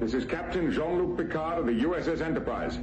This is Captain Jean-Luc Picard of the USS Enterprise.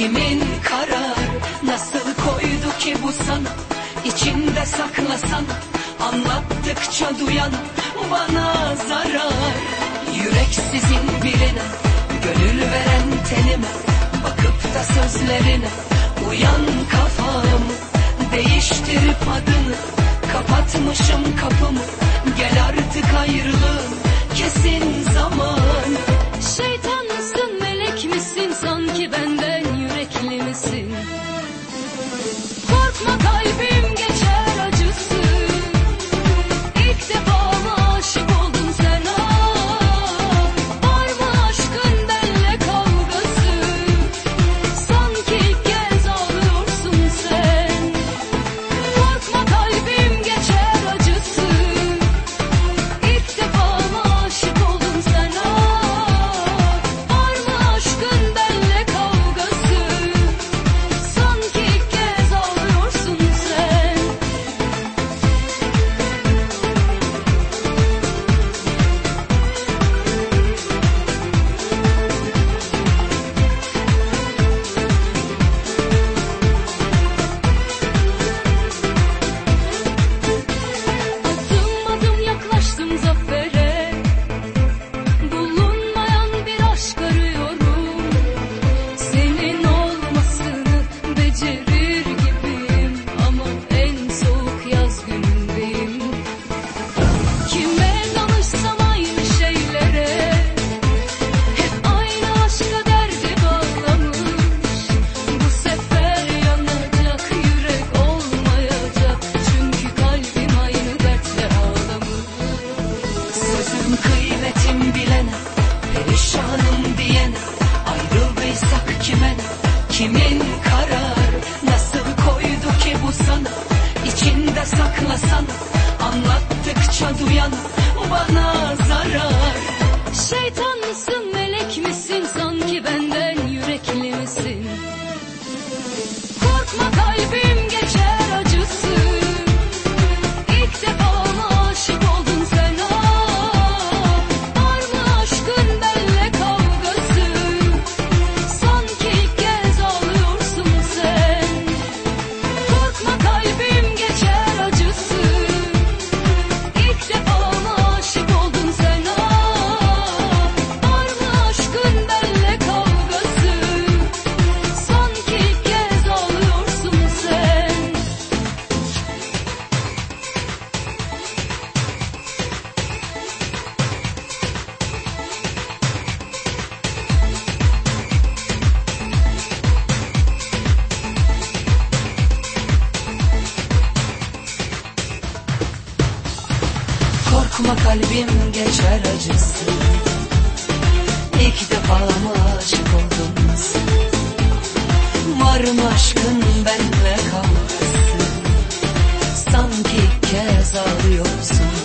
Kimin karar nasıl koydu ki bu sana? İçinde saklasan anlattıkça duyan bana zarar. Yüreksizin birine gönül veren tenime bakıp da sözlerine uyan kafam. Değiştirip adını kapatmışım kapımı. nascer. başa duyan bana zarar. Şeytan mısın melek misin? Sanki ben Okuma kalbim geçer acısı. İlk defa mı açık oldum Varım aşkın benle kavgası Sanki ilk kez ağlıyorsun.